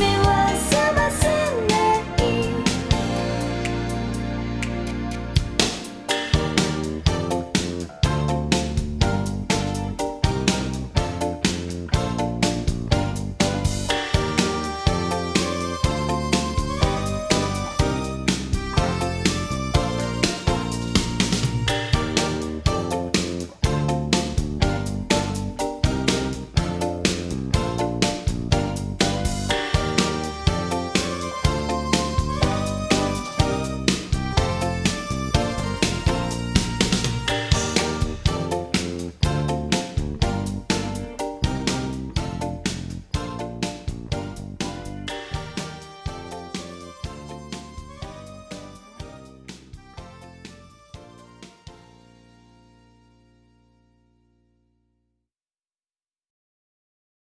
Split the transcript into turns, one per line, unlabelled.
me what.